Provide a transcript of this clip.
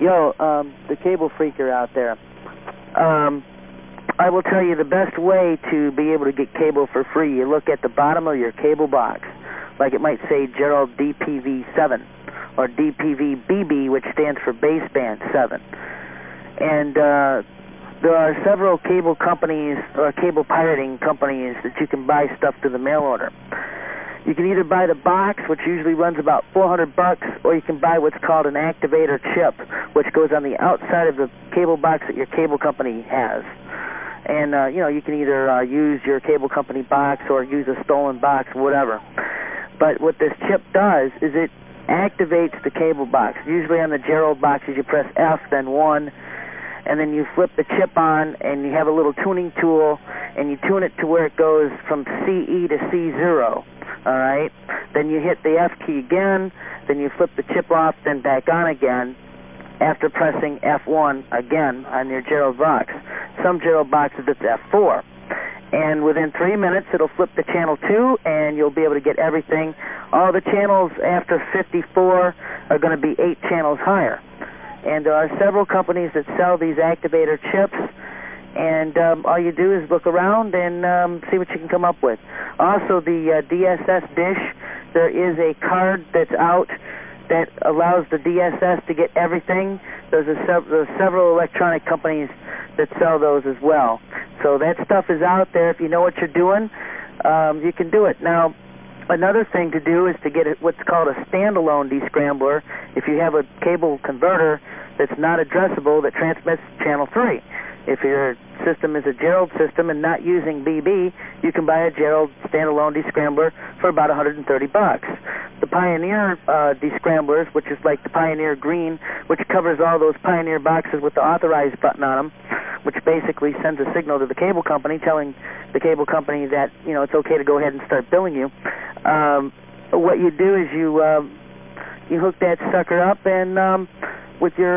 Yo, um, the cable freaker out there. Um, I will tell you the best way to be able to get cable for free. You look at the bottom of your cable box, like it might say Jerrold DPV7 or DPV-BB, which stands for baseband 7. And uh, there are several cable companies or cable pirating companies that you can buy stuff through the mail order. You can either buy the box, which usually runs about 400 bucks, or you can buy what's called an activator chip, which goes on the outside of the cable box that your cable company has. And, uh, you know, you can either uh, use your cable company box or use a stolen box, whatever. But what this chip does is it activates the cable box. Usually on the Jerrold boxes, you press F, then 1, and then you flip the chip on, and you have a little tuning tool, and you tune it to where it goes from CE to C0 all right? Then you hit the F key again, then you flip the chip off, then back on again after pressing F1 again on your Jerrold box. Some Jerrold boxes it's F4. And within three minutes, it'll flip to channel 2, and you'll be able to get everything. All the channels after 54 are going to be eight channels higher. And there are several companies that sell these activator chips and um, all you do is look around and um, see what you can come up with. Also, the uh, DSS dish, there is a card that's out that allows the DSS to get everything. There's, a sev there's several electronic companies that sell those as well. So that stuff is out there. If you know what you're doing, um, you can do it. Now, another thing to do is to get what's called a standalone descrambler if you have a cable converter that's not addressable that transmits channel 3. If your system is a Jerrold system and not using BB, you can buy a Jerrold standalone descrambler for about 130 bucks. The Pioneer uh, descramblers, which is like the Pioneer Green, which covers all those Pioneer boxes with the authorized button on them, which basically sends a signal to the cable company telling the cable company that you know it's okay to go ahead and start billing you. Um, what you do is you uh, you hook that sucker up and um, with your